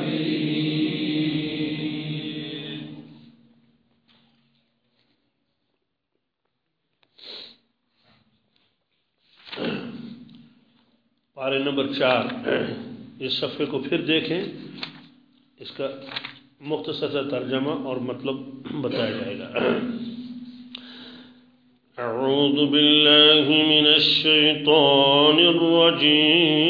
پارے نمبر چار، اس صفحے کو پھر دیکھیں، اس کا مختصر ترجمہ اور مطلب بتایا جائے گا۔ اعوذ باللہ من الشیطان الرجیم۔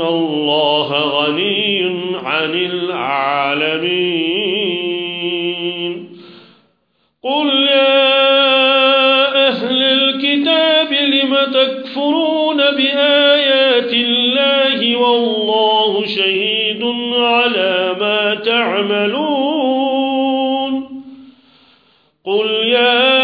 الله غني عن العالمين قل يا أهل الكتاب لم تكفرون بآيات الله والله شهيد على ما تعملون قل يا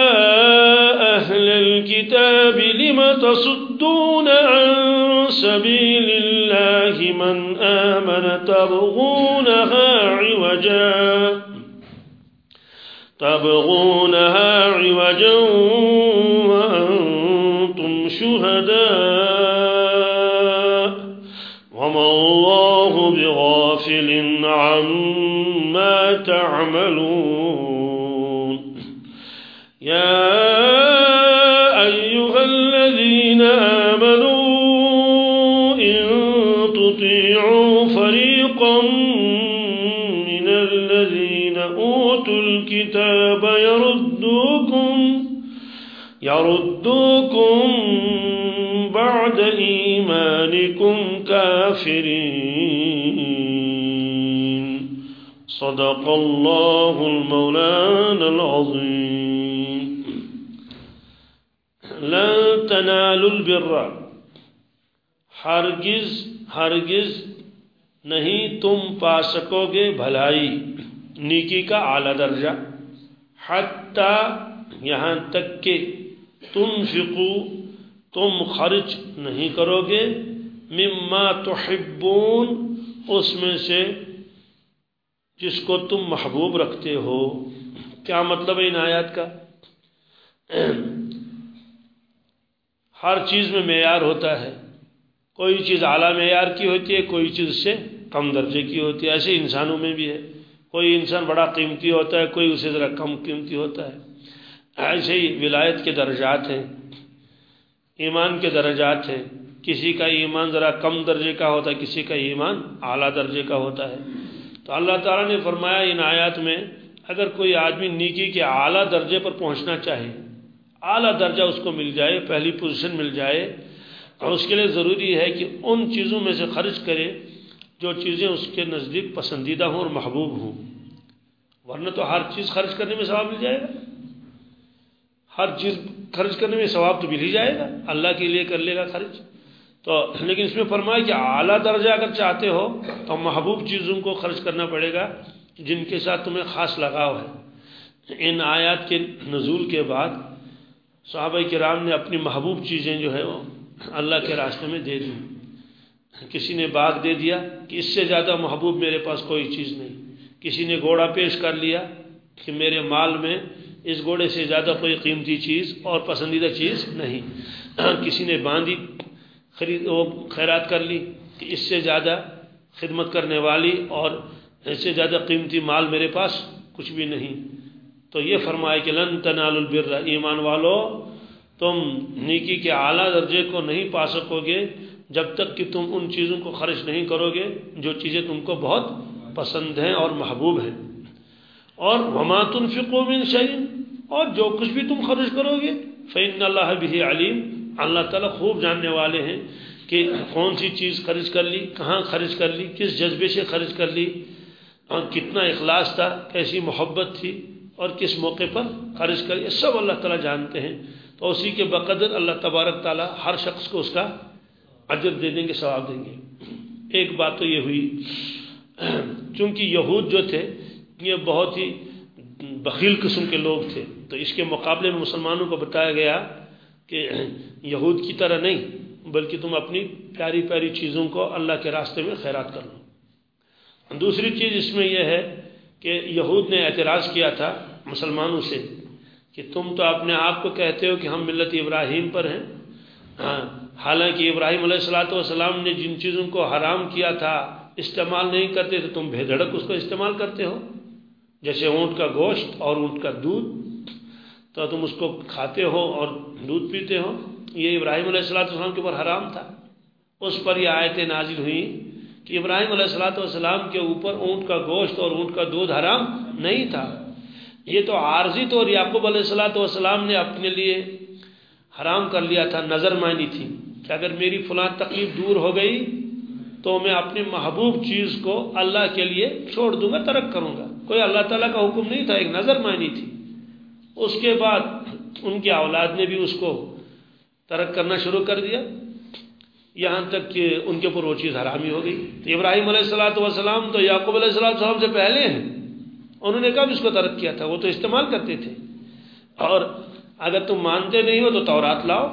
أهل الكتاب لم تصدون عن سبيل الله من آمن تبغونها عوجا. تبغونها عوجا وأنتم شهداء. وما الله بغافل عما تعملون. يا الكتاب يردوكم يردوكم بعد إيمانكم كافرين. صدق الله المولانا العظيم. لن تنالوا البر. ہرگز ہرگز نہیں تم پا سکو گے بھلائی، نیکی کا اعلی درجہ۔ حتیٰ یہاں تک کہ تم فکو تم خرچ نہیں کرو گے، مما تحبون، اس میں سے جس کو تم محبوب رکھتے ہو۔ کیا مطلب ہے ان آیات کا؟ ہر چیز میں معیار ہوتا ہے۔ کوئی چیز اعلیٰ معیار کی ہوتی ہے، کوئی چیز سے کم درجے کی ہوتی ہے۔ ایسے انسانوں میں بھی ہے۔ کوئی انسان بڑا قیمتی ہوتا ہے، کوئی اسے ذرا کم قیمتی ہوتا ہے۔ ایسے ہی ولایت کے درجات ہیں، ایمان کے درجات ہیں۔ کسی کا ایمان ذرا کم درجے کا ہوتا ہے، کسی کا ایمان اعلیٰ درجے کا ہوتا ہے۔ تو اللہ تعالیٰ نے فرمایا ان آیات میں، اگر کوئی آدمی نیکی کے اعلیٰ درجے پر پہنچنا چاہے، اعلیٰ درجہ اس کو مل جائے، پہلی پوزیشن مل جائے، اور اس کے لیے ضروری ہے کہ ان چیزوں میں سے خرچ کرے جو چیزیں اس کے نزدیک پسندیدہ ہوں اور محبوب ہوں۔ ورنہ تو ہر چیز خرچ کرنے میں ثواب مل جائے گا۔ ہر چیز خرچ کرنے میں ثواب تو مل ہی جائے گا۔ اللہ کے لیے کر لے گا خرچ۔ تو لیکن اس میں فرمایا کہ اعلیٰ درجہ اگر چاہتے ہو تو محبوب چیزوں کو خرچ کرنا پڑے گا جن کے ساتھ تمہیں خاص لگاؤ ہے۔ ان آیات کے نزول کے بعد صحابہ کرام نے اپنی محبوب چیزیں جو ہے وہ اللہ کے راستے میں دے دیں۔ کسی نے باغ دے دیا کہ اس سے زیادہ محبوب میرے پاس کوئی چیز نہیں۔ کسی نے گھوڑا پیش کر لیا کہ میرے مال میں اس گھوڑے سے زیادہ کوئی قیمتی چیز اور پسندیدہ چیز نہیں۔ کسی نے باندھی خرید، وہ خیرات کر لی کہ اس سے زیادہ خدمت کرنے والی اور اس سے زیادہ قیمتی مال میرے پاس کچھ بھی نہیں۔ تو یہ فرمائے کہ لن تنال البر، ایمان والو، تم نیکی کے اعلیٰ درجے کو نہیں پا سکو گے۔ جب تک کہ تم ان چیزوں کو خرچ نہیں کرو گے، جو چیزیں تم کو بہت پسند ہیں اور محبوب ہیں۔ اور وما تنفقوا من شيء، اور جو کچھ بھی تم خرچ کرو گے، فإن اللہ به علیم اللہ تعالیٰ خوب جاننے والے ہیں کہ کون سی چیز خرچ کر لی، کہاں خرچ کر لی، کس جذبے سے خرچ کر لی، اور کتنا اخلاص تھا، کیسی محبت تھی، اور کس موقع پر خرچ کر یہ سب اللہ تعالیٰ جانتے ہیں۔ تو اسی کے بقدر اللہ تبارک تعالیٰ ہر شخص کو اس کا عجر دے دیں گے، ثواب دیں گے۔ ایک بات تو یہ ہوئی، چونکہ یہود جو تھے، یہ بہت ہی بخیل قسم کے لوگ تھے۔ تو اس کے مقابلے میں مسلمانوں کو بتایا گیا کہ یہود کی طرح نہیں، بلکہ تم اپنی پیاری پیاری چیزوں کو اللہ کے راستے میں خیرات کر لو۔ دوسری چیز اس میں یہ ہے کہ یہود نے اعتراض کیا تھا مسلمانوں سے کہ تم تو اپنے آپ کو کہتے ہو کہ ہم ملت ابراہیم پر ہیں۔ ہاں، حالانکہ ابراہیم علیہ السلاۃ والسلام نے جن چیزوں کو حرام کیا تھا استعمال نہیں کرتے تھے، تم بے دھڑک اس کو استعمال کرتے ہو۔ جیسے اونٹ کا گوشت اور اونٹ کا دودھ، تو تم اس کو کھاتے ہو اور دودھ پیتے ہو۔ یہ ابراہیم علیہ السلاۃ والسلام کے اوپر حرام تھا۔ اس پر یہ آیتیں نازل ہوئیں کہ ابراہیم علیہ السلاۃ والسلام کے اوپر اونٹ کا گوشت اور اونٹ کا دودھ حرام نہیں تھا۔ یہ تو عارضی طور یعقوب علیہ السلاۃ والسلام نے اپنے لیے حرام کر لیا تھا، نظر مانی تھی کہ اگر میری فلاں تکلیف دور ہو گئی تو میں اپنی محبوب چیز کو اللہ کے لیے چھوڑ دوں گا، ترک کروں گا۔ کوئی اللہ تعالیٰ کا حکم نہیں تھا، ایک نظر مانی تھی۔ اس کے بعد ان کے اولاد نے بھی اس کو ترک کرنا شروع کر دیا۔ یہاں تک کہ ان کے اوپر وہ چیز حرامی ہو گئی۔ تو ابراہیم علیہ السلاۃ والسلام تو یعقوب علیہ السلام سے پہلے ہیں۔ انہوں نے کب اس کو ترک کیا تھا؟ وہ تو استعمال کرتے تھے۔ اور اگر تم مانتے نہیں ہو تو تورات لاؤ۔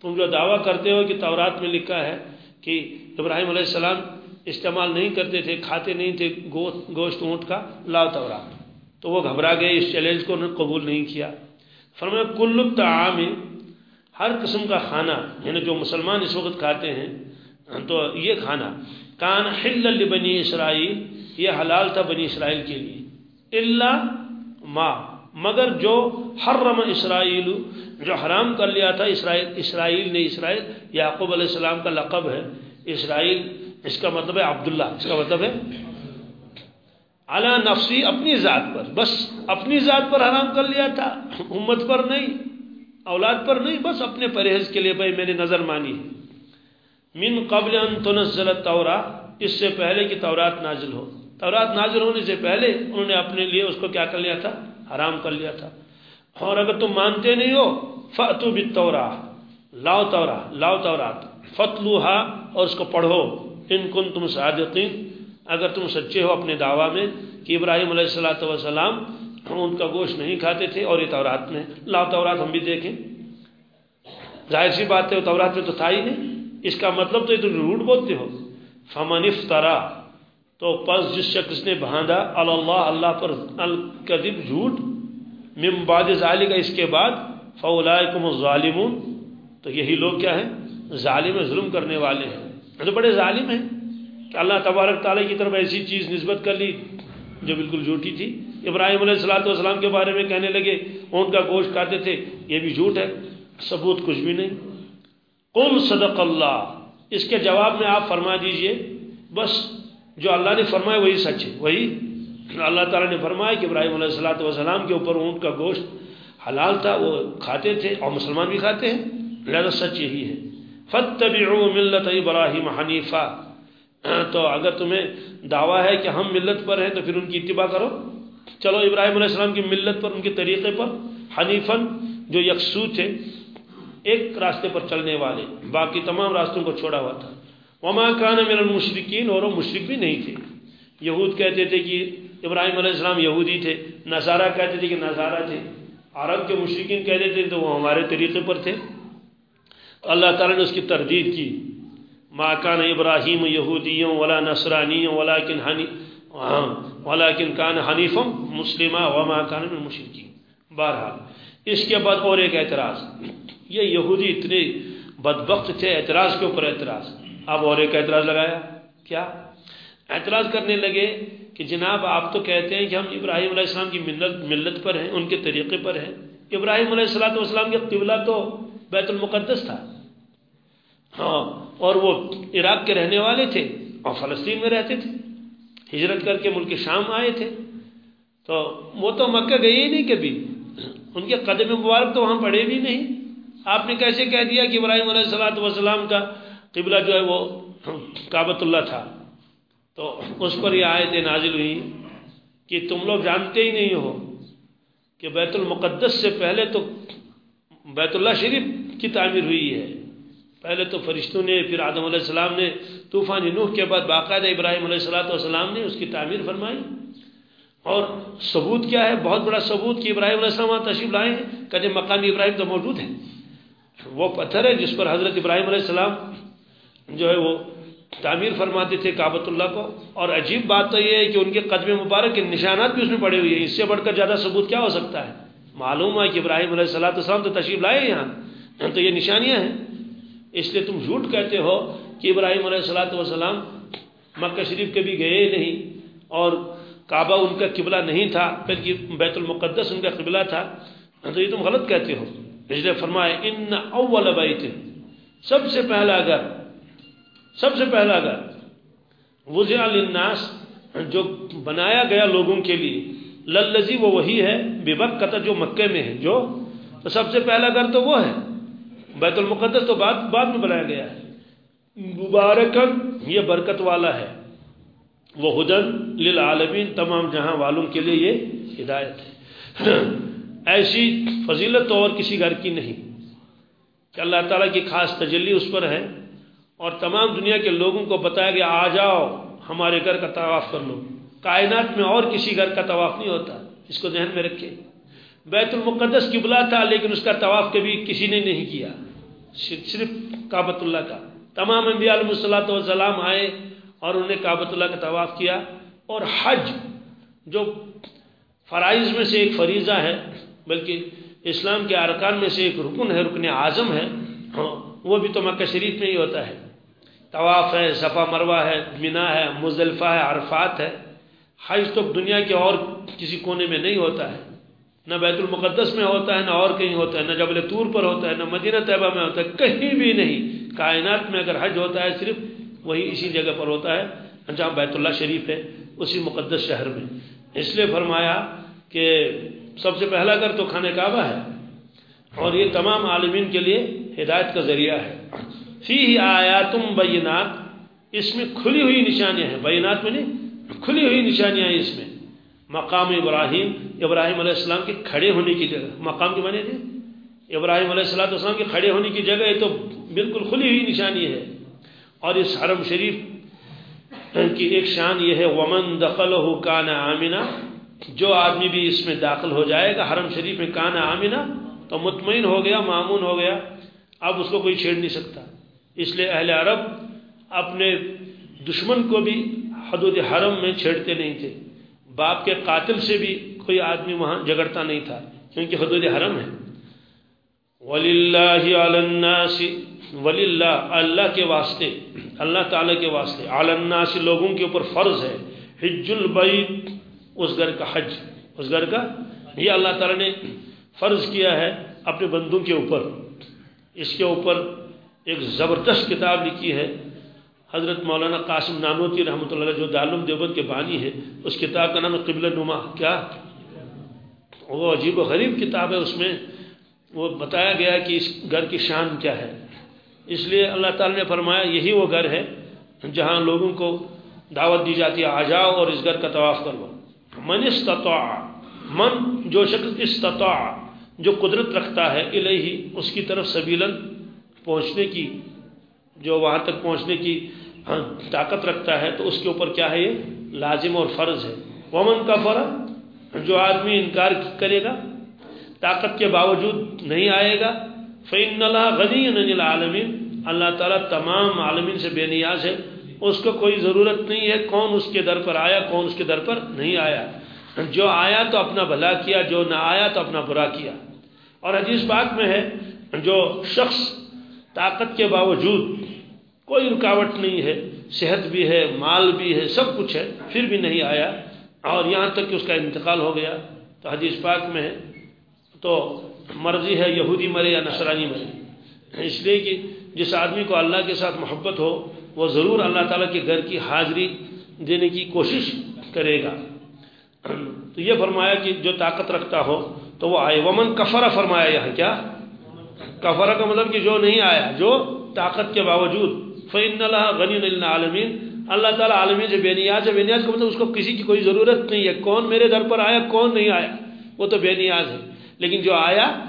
تم جو دعویٰ کرتے ہو کہ تورات میں لکھا ہے کہ ابراہیم علیہ السلام استعمال نہیں کرتے تھے، کھاتے نہیں تھے، گوشت اونٹ کا، لاؤ تورات۔ تو وہ گھبرا گئے، اس چیلنج کو انہوں نے قبول نہیں کیا۔ فرمایا، کل تعام ہر قسم کا کھانا یعنی جو مسلمان اس وقت کھاتے ہیں، تو یہ کھانا، کان حل بنی اسرائیل، یہ حلال تھا بنی اسرائیل کے لیے۔ اللہ ماں مگر جو حرم اسرائیل، جو حرام کر لیا تھا، اسرائیل اسرائیل نے اسرائیل، یعقوب علیہ السلام کا لقب ہے، اسرائیل، اس کا مطلب ہے عبداللہ، اس کا مطلب ہے اعلیٰ نفسی، اپنی ذات پر، بس اپنی ذات پر حرام کر لیا تھا، امت پر نہیں، اولاد پر نہیں، بس اپنے پرہیز کے لیے، بھائی میں نے نظر مانی ہے۔ من قبل ان تنزل التورا اس سے پہلے کہ تورات نازل ہو۔ تورات نازل ہونے سے پہلے انہوں نے اپنے لیے اس کو کیا کر لیا تھا؟ حرام کر لیا تھا۔ اور اگر تم مانتے نہیں ہو فتو بتورا لاؤ تورا، لاؤ تورات فتلوہا اور اس کو پڑھو۔ ان کن تم صادقین، اگر تم سچے ہو اپنے دعویٰ میں کہ ابراہیم علیہ السلاۃ والسلام ان کا گوشت نہیں کھاتے تھے اور یہ تورات میں، لاؤ تورات ہم بھی دیکھیں۔ ظاہر سی بات ہے تورات میں تو تھا ہی نہیں۔ اس کا مطلب تو یہ تو روٹ بولتے ہو۔ فمن افطرا تو پس جس شخص نے باندھا اللہ اللہ پر الکذب جھوٹ، من بعد ذالک، اس کے بعد فولائکم الظالمون، تو یہی لوگ کیا ہیں؟ ظالم ظلم کرنے والے ہیں۔ تو بڑے ظالم ہیں کہ اللہ تبارک تعالیٰ کی طرف ایسی چیز نسبت کر لی جو بالکل جھوٹی تھی۔ ابراہیم علیہ السلاۃ والسلام کے بارے میں کہنے لگے، اون کا گوشت کھاتے تھے، یہ بھی جھوٹ ہے، ثبوت کچھ بھی نہیں۔ قل صدق اللہ، اس کے جواب میں آپ فرما دیجیے، بس جو اللہ نے فرمایا وہی سچ ہے، وہی۔ اللہ تعالیٰ نے فرمایا کہ ابراہیم علیہ السلاۃ والسلام کے اوپر اونٹ کا گوشت حلال تھا، وہ کھاتے تھے اور مسلمان بھی کھاتے ہیں۔ لہذا سچ یہی ہے۔ فتبعوا ملت ابراہیم حنیفہ تو اگر تمہیں دعویٰ ہے کہ ہم ملت پر ہیں تو پھر ان کی اتباع کرو۔ چلو، ابراہیم علیہ السلام کی ملت پر، ان کے طریقے پر حنیفن جو یکسو تھے، ایک راستے پر چلنے والے، باقی تمام راستوں کو چھوڑا ہوا تھا۔ وما کان من المشرکین اور وہ مشرک بھی نہیں تھے۔ یہود کہتے تھے کہ ابراہیم علیہ السلام یہودی تھے، نصارہ کہتے تھے کہ نصارہ تھے۔ عرب کے مشرقین کہتے تھے تو وہ ہمارے طریقے پر تھے۔ اللہ تعالیٰ نے اس کی تردید کی۔ ما کان ابراہیم یہودیوں ولا نصرانیوں ولیکن حنی ولیکن کان حنیفم مسلمہ وما کان من المشرکین بہرحال، اس کے بعد اور ایک اعتراض۔ یہ یہودی اتنے بدبخت تھے، اعتراض کے اوپر اعتراض۔ اب اور ایک اعتراض لگایا، کیا؟ اعتراض کرنے لگے کہ جناب آپ تو کہتے ہیں کہ ہم ابراہیم علیہ السلام کی ملت ملت پر ہیں، ان کے طریقے پر ہیں۔ ابراہیم علیہ السلام والسلام کے قبلہ تو بیت المقدس تھا۔ ہاں اور وہ عراق کے رہنے والے تھے اور فلسطین میں رہتے تھے۔ ہجرت کر کے ملک شام آئے تھے۔ تو وہ تو مکہ گئے ہی نہیں کبھی۔ ان کے قدم مبارک تو وہاں پڑے بھی نہیں۔ آپ نے کیسے کہہ دیا کہ ابراہیم علیہ السلاۃ والسلام کا قبلہ جو ہے وہ کعبۃ اللہ تھا۔ تو اس پر یہ آیت نازل ہوئی کہ تم لوگ جانتے ہی نہیں ہو کہ بیت المقدس سے پہلے تو بیت اللہ شریف کی تعمیر ہوئی ہے۔ پہلے تو فرشتوں نے، پھر آدم علیہ السلام نے، طوفان نوح کے بعد باقاعدہ ابراہیم علیہ السلاۃ والسلام نے اس کی تعمیر فرمائی۔ اور ثبوت کیا ہے؟ بہت بڑا ثبوت کہ ابراہیم علیہ السلام تشریف لائے ہیں۔ کہتے مقامی ابراہیم تو موجود ہے۔ وہ پتھر ہے جس پر حضرت ابراہیم علیہ السلام جو ہے وہ تعمیر فرماتے تھے کعبۃ اللہ کو۔ اور عجیب بات تو یہ ہے کہ ان کے قدم مبارک کے نشانات بھی اس میں پڑے ہوئے ہیں۔ اس سے بڑھ کر زیادہ ثبوت کیا ہو سکتا ہے؟ معلوم ہے کہ ابراہیم علیہ السلام السلام تو تشریف لائے یہاں۔ تو یہ نشانیاں ہیں۔ اس لیے تم جھوٹ کہتے ہو کہ ابراہیم علیہ السلاۃ والسلام مکہ شریف کے بھی گئے نہیں اور کعبہ ان کا قبلہ نہیں تھا، بلکہ بیت المقدس ان کا قبلہ تھا۔ تو یہ تم غلط کہتے ہو۔ اس لیے فرمائے ان اول بیت سب سے پہلا گھر سب سے پہلا گھر۔ وزع للناس، جو بنایا گیا لوگوں کے لیے۔ للذی، وہ وہی ہے ببکت جو مکے میں ہے۔ جو تو سب سے پہلا گھر تو وہ ہے۔ بیت المقدس تو بعد بعد میں بنایا گیا ہے۔ مبارکن یہ برکت والا ہے۔ وہ ہدن للعالمین، تمام جہاں والوں کے لیے یہ ہدایت ہے۔ ایسی فضیلت تو اور کسی گھر کی نہیں۔ کہ اللہ تعالیٰ کی خاص تجلی اس پر ہے۔ اور تمام دنیا کے لوگوں کو بتایا گیا، آ جاؤ، ہمارے گھر کا طواف کر لو۔ کائنات میں اور کسی گھر کا طواف نہیں ہوتا، اس کو ذہن میں رکھے بیت المقدس قبلہ تھا، لیکن اس کا طواف کبھی کسی نے نہیں کیا۔ صرف کعبۃ اللہ کا۔ تمام انبیاء علیہ الصلاۃ والسلام آئے اور انہوں نے کعبۃ اللہ کا طواف کیا۔ اور حج، جو فرائض میں سے ایک فریضہ ہے، بلکہ اسلام کے ارکان میں سے ایک رکن ہے، رکن اعظم ہے، وہ بھی تو مکہ شریف میں ہی ہوتا ہے۔ طواف ہے، صفا، مروہ ہے منا ہے، مزدلفہ ہے، عرفات ہے۔ حج تو دنیا کے اور کسی کونے میں نہیں ہوتا ہے۔ نہ بیت المقدس میں ہوتا ہے، نہ اور کہیں ہوتا ہے۔ نہ جبل طور پر ہوتا ہے، نہ مدینہ طیبہ میں ہوتا ہے، کہیں بھی نہیں۔ کائنات میں اگر حج ہوتا ہے، صرف وہی اسی جگہ پر ہوتا ہے، جہاں بیت اللہ شریف ہے، اسی مقدس شہر میں۔ اس لیے فرمایا کہ سب سے پہلا گھر تو کھانے کعبہ ہے۔ اور یہ تمام عالمین کے لیے ہدایت کا ذریعہ ہے۔ فی آیاتم بینات، اس میں کھلی ہوئی نشانیاں ہیں۔ بینات میں نہیں کھلی ہوئی نشانیاں ہیں اس میں۔ مقام ابراہیم ابراہیم علیہ السلام کے کھڑے ہونے کی جگہ۔ مقام کے معنی تھے ابراہیم علیہ السلام السلام کے کھڑے ہونے کی جگہ یہ تو بالکل کھلی ہوئی نشانی ہے۔ اور اس حرم شریف کی ایک شان یہ ہے، ومن دخل ہو کانا آمینہ جو آدمی بھی اس میں داخل ہو جائے گا، حرم شریف میں کانا آمینہ تو مطمئن ہو گیا معمون ہو گیا۔ اب اس کو کوئی چھیڑ نہیں سکتا۔ اس لیے اہل عرب اپنے دشمن کو بھی حدود حرم میں چھیڑتے نہیں تھے۔ باپ کے قاتل سے بھی کوئی آدمی وہاں جگڑتا نہیں تھا، کیونکہ حدود حرم ہے۔ وَلِلَّهِ عَلَى النَّاسِ ولی اللہ اللہ کے واسطے، اللہ تعالیٰ کے واسطے۔ الناس، لوگوں کے اوپر فرض ہے۔ حج البیت اس گھر کا حج، اس گھر کا۔ یہ اللہ تعالیٰ نے فرض کیا ہے اپنے بندوں کے اوپر۔ اس کے اوپر ایک زبردست کتاب لکھی ہے۔ حضرت مولانا قاسم نانوتی رحمۃ اللہ جو دارالعلوم دیوبند کے بانی ہے، اس کتاب کا نام ہے قبل نما۔ کیا؟ وہ عجیب و غریب کتاب ہے، اس میں وہ بتایا گیا کہ اس گھر کی شان کیا ہے۔ اس لیے اللہ تعالیٰ نے فرمایا، یہی وہ گھر ہے جہاں لوگوں کو دعوت دی جاتی ہے، آ جاؤ اور اس گھر کا طواف کر لو من استطاع، من جو شخص استطاع، جو قدرت رکھتا ہے الہی اس کی طرف سبیلاً پہنچنے کی، جو وہاں تک پہنچنے کی ہاں، طاقت رکھتا ہے، تو اس کے اوپر کیا ہے یہ؟ لازم اور فرض ہے۔ ومن کا فرض جو آدمی انکار کرے گا، طاقت کے باوجود نہیں آئے گا فعن اللہ غنی العالمین اللہ تعالیٰ تمام عالمین سے بے نیاز ہے۔ اس کو کوئی ضرورت نہیں ہے کون اس کے در پر آیا، کون اس کے در پر نہیں آیا۔ جو آیا تو اپنا بھلا کیا، جو نہ آیا تو اپنا برا کیا۔ اور حدیث پاک میں ہے، جو شخص طاقت کے باوجود کوئی رکاوٹ نہیں ہے، صحت بھی ہے، مال بھی ہے، سب کچھ ہے، پھر بھی نہیں آیا اور یہاں تک کہ اس کا انتقال ہو گیا۔ تو حدیث پاک میں ہے۔ تو مرضی ہے، یہودی مرے یا نصرانی مرے۔ اس لیے کہ جس آدمی کو اللہ کے ساتھ محبت ہو، وہ ضرور اللہ تعالیٰ کے گھر کی حاضری دینے کی کوشش کرے گا۔ تو یہ فرمایا کہ جو طاقت رکھتا ہو، تو وہ آئے۔ ومن کفرہ فرمایا یہاں کیا؟ کفرہ کا مطلب کہ جو نہیں آیا، جو طاقت کے باوجود۔ فعن اللہ غنی عالمین اللہ تعالیٰ عالمین سے بے نیاز ہے، بے نیاز کا مطلب اس کو کسی کی کوئی ضرورت نہیں ہے۔ کون میرے در پر آیا، کون نہیں آیا؟ وہ تو بے نیاز ہے۔ لیکن جو آیا،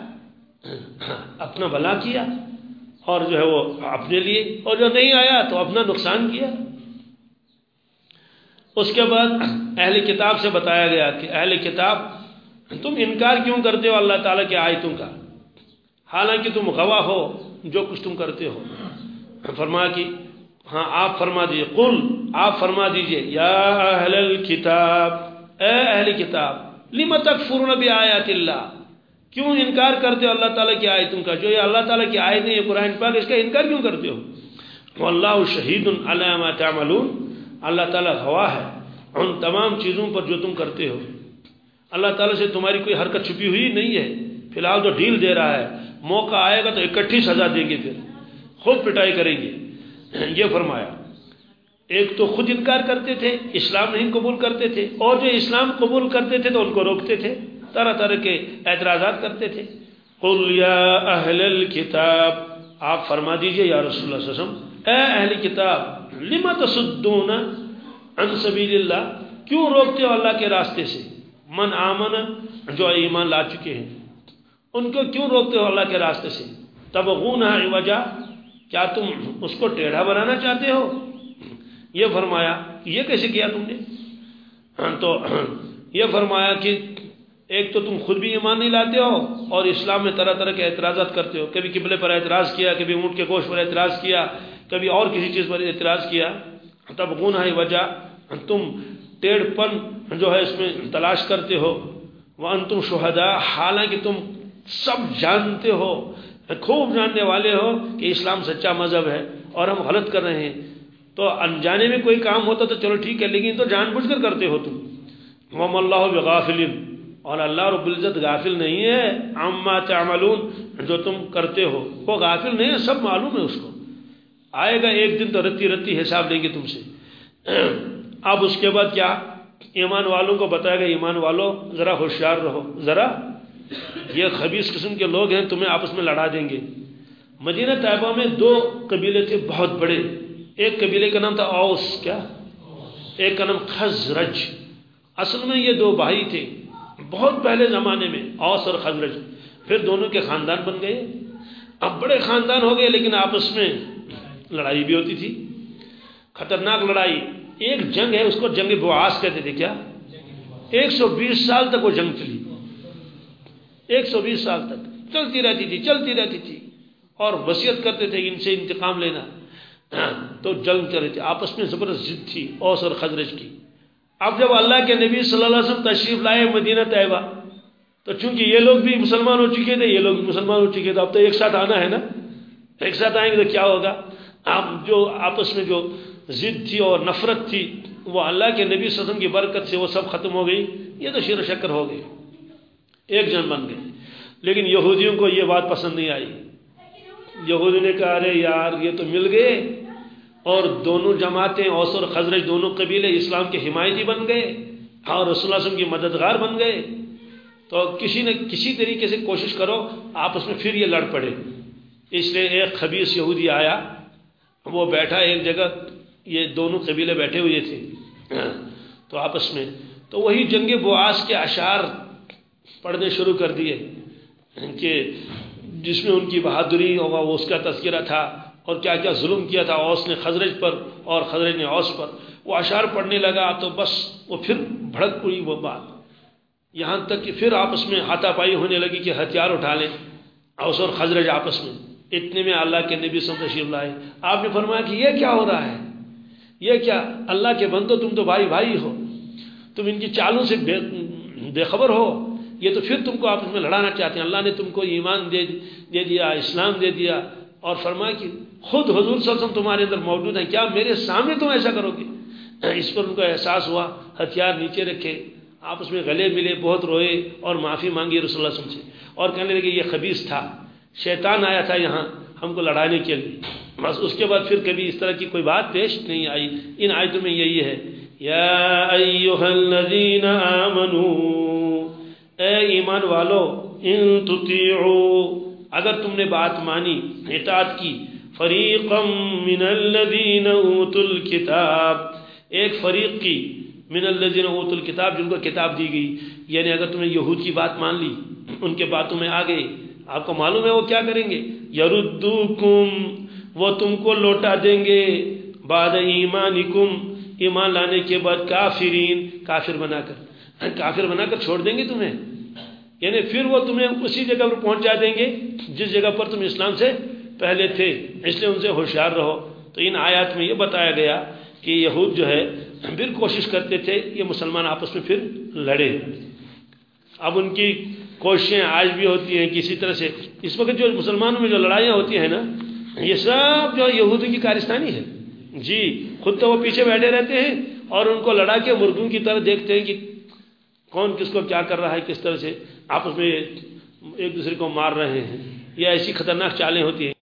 اپنا بھلا کیا اور جو ہے وہ اپنے لیے، اور جو نہیں آیا تو اپنا نقصان کیا۔ اس کے بعد اہل کتاب سے بتایا گیا کہ اہل کتاب، تم انکار کیوں کرتے ہو اللہ تعالیٰ کے آیتوں کا؟ حالانکہ تم غوا ہو، جو کچھ تم کرتے ہو۔ فرما کی ہاں آپ فرما دیجیے۔ قل، آپ فرما دیجیے۔ یا اہل الكتاب اے اہل کتاب لما تکفرون بی آیات اللہ؟ کیوں انکار کرتے ہو اللہ تعالیٰ کی آیتوں کا؟ جو یہ اللہ تعالیٰ کی آیت ہے قرآن پاک، اس کا انکار کیوں کرتے ہو؟ واللہ شہید علی ما تعملون۔ اللہ تعالیٰ گواہ ہے ان تمام چیزوں پر جو تم کرتے ہو۔ اللہ تعالیٰ سے تمہاری کوئی حرکت چھپی ہوئی نہیں ہے۔ فی الحال تو ڈھیل دے رہا ہے۔ موقع آئے گا تو اکٹھی سزا دیں گے پھر۔ خود پٹائی کریں گے۔ یہ فرمایا۔ ایک تو خود انکار کرتے تھے، اسلام نہیں قبول کرتے تھے۔ اور جو اسلام قبول کرتے تھے تو ان کو روکتے تھے۔ طرح طرح کے اعتراضات کرتے تھے۔ قل یا اہل الكتاب آپ فرما دیجیے یا رسول اللہ صلی اللہ علیہ وسلم، اے اہل کتاب لما تصدون عن سبیل اللہ؟ کیوں روکتے ہو اللہ کے راستے سے؟ من آمن، جو ایمان لا چکے ہیں۔ ان کو کیوں روکتے ہو اللہ کے راستے سے؟ تبغون عوجا، کیا تم اس کو ٹیڑھا بنانا چاہتے ہو؟ یہ فرمایا، یہ کیسے کیا تم نے؟ تو یہ فرمایا کہ ایک تو تم خود بھی ایمان نہیں لاتے ہو اور اسلام میں طرح طرح کے اعتراضات کرتے ہو۔ کبھی قبلے پر اعتراض کیا، کبھی اونٹ کے گوشت پر اعتراض کیا، کبھی اور کسی چیز پر اعتراض کیا۔ تب گناہ وجہ تم ٹیڑھ پن جو ہے اس میں تلاش کرتے ہو۔ وہ تم شہدا حالانکہ تم سب جانتے ہو، خوب جاننے والے ہو کہ اسلام سچا مذہب ہے اور ہم غلط کر رہے ہیں۔ تو انجانے میں کوئی کام ہوتا تو چلو ٹھیک ہے، لیکن تو جان بوجھ کر کرتے ہو تم۔ وم اللہ بغافل اور اللہ رب العزت غافل نہیں ہے۔ عما تعملون۔ جو تم کرتے ہو، وہ غافل نہیں ہے، سب معلوم ہے اس کو۔ آئے گا ایک دن تو رتی رتی حساب لیں گے تم سے۔ اب اس کے بعد کیا؟ ایمان والوں کو بتائے گا ایمان والوں ذرا ہوشیار رہو، ذرا یہ خبیص قسم کے لوگ ہیں، تمہیں آپس میں لڑا دیں گے۔ مدینہ طیبہ میں دو قبیلے تھے بہت بڑے۔ ایک قبیلے کا نام تھا اوس، کیا؟ ایک کا نام خزرج۔ اصل میں یہ دو بھائی تھے۔ بہت پہلے زمانے میں اوس اور خزرج۔ پھر دونوں کے خاندان بن گئے۔ اب بڑے خاندان ہو گئے، لیکن آپس میں لڑائی بھی ہوتی تھی۔ خطرناک لڑائی۔ ایک جنگ ہے، اس کو جنگ بواس کہتے تھے، کیا؟ ایک سو بیس سال تک وہ جنگ چلی۔ ایک سو بیس سال تک۔ چلتی رہتی تھی، چلتی رہتی تھی۔ اور وصیت کرتے تھے ان سے انتقام لینا۔ تو جنگ چل رہی تھی۔ آپس میں زبردست ضد تھی، اوس اور خزرج کی۔ اب جب اللہ کے نبی صلی اللہ علیہ وسلم تشریف لائے، مدینہ طیبہ، تو چونکہ یہ لوگ بھی مسلمان ہو چکے تھے، یہ لوگ بھی مسلمان ہو چکے تھے۔ اب تو ایک ساتھ آنا ہے نا؟ ایک ساتھ آئیں گے تو کیا ہوگا؟ آپ جو آپس میں جو ضد تھی اور نفرت تھی، وہ اللہ کے نبی صلی اللہ علیہ وسلم کی برکت سے وہ سب ختم ہو گئی۔ یہ تو شیر و شکر ہو گئی۔ ایک جن بن گئے۔ لیکن یہودیوں کو یہ بات پسند نہیں آئی۔ یہودی نے کہا، ارے یار، یہ تو مل گئے۔ اور دونوں جماعتیں، اوس اور خزرج دونوں قبیلے اسلام کے حمایتی بن گئے اور رسول اللہ علیہ وسلم کی مددگار بن گئے۔ تو کسی نے کسی طریقے سے کوشش کرو، آپس میں پھر یہ لڑ پڑے۔ اس لیے ایک خبیص یہودی آیا۔ وہ بیٹھا ایک جگہ، یہ دونوں قبیلے بیٹھے ہوئے تھے۔ ہاں، تو آپس میں۔ تو وہی جنگ بواس کے اشعار پڑھنے شروع کر دیے یعنی کہ جس میں ان کی بہادری ہوگا وہ اس کا تذکرہ تھا اور کیا کیا ظلم کیا تھا، اوس نے خزرج پر اور خزرج نے اوس پر۔ وہ اشعار پڑھنے لگا تو بس وہ پھر بھڑک پڑی وہ بات۔ یہاں تک کہ پھر آپس میں ہاتھا پائی ہونے لگی کہ ہتھیار اٹھا لیں۔ اوس اور خزرج آپس میں۔ اتنے میں اللہ کے نبی صلی اللہ علیہ وسلم لائے۔ آپ نے فرمایا کہ یہ کیا ہو رہا ہے؟ یہ کیا؟ اللہ کے بندو، تم تو بھائی بھائی ہو۔ تم ان کی چالوں سے بے بے خبر ہو۔ یہ تو پھر تم کو آپس میں لڑانا چاہتے ہیں۔ اللہ نے تم کو ایمان دے دے دیا، اسلام دے دیا۔ اور فرمایا کہ خود حضور صلی اللہ علیہ وسلم تمہارے اندر موجود ہیں۔ کیا میرے سامنے تم ایسا کرو گے؟ اس پر ان کو احساس ہوا، ہتھیار نیچے رکھے، آپس میں گلے ملے، بہت روئے اور معافی مانگی رسول اللہ علیہ وسلم سے۔ اور کہنے لگے، یہ خبیص تھا۔ شیطان آیا تھا یہاں ہم کو لڑانے کے لیے۔ بس اس کے بعد پھر کبھی اس طرح کی کوئی بات پیش نہیں آئی۔ ان آیتوں میں یہی ہے۔ یا ایوہ الذین آمنوا اے ایمان والو، ان تطیعو۔ اگر تم نے بات مانی، اطاعت کی۔ فریقا من الذین اوتوا الكتاب ایک فریق کی من الذین اوتوا الكتاب جن کو کتاب دی گئی۔ یعنی اگر تم نے یہود کی بات مان لی، ان کے باتوں میں آگئے آپ کو معلوم ہے وہ کیا کریں گے؟ یردوکم، وہ تم کو لوٹا دیں گے۔ بعد ایمانکم، ایمان لانے کے بعد کافرین، کافر بنا کر۔ کافر بنا کر چھوڑ دیں گے تمہیں؟ یعنی پھر وہ تمہیں اسی جگہ پر پہنچا دیں گے، جس جگہ پر تم اسلام سے پہلے تھے، اس لیے ان سے ہوشیار رہو۔ تو ان آیات میں یہ بتایا گیا کہ یہود جو ہے، پھر کوشش کرتے تھے یہ مسلمان آپس میں پھر لڑے۔ اب ان کی کوششیں آج بھی ہوتی ہیں کسی طرح سے۔ اس وقت جو مسلمانوں میں جو لڑائیاں ہوتی ہیں نا، یہ سب جو یہودی کی کارستانی ہے۔ جی خود تو وہ پیچھے بیٹھے رہتے ہیں اور ان کو لڑا کے مرغوں کی طرح دیکھتے ہیں کہ کون کس کو کیا کر رہا ہے، کس طرح سے آپس میں ایک دوسرے کو مار رہے ہیں۔ یہ ایسی خطرناک چالیں ہوتی ہیں۔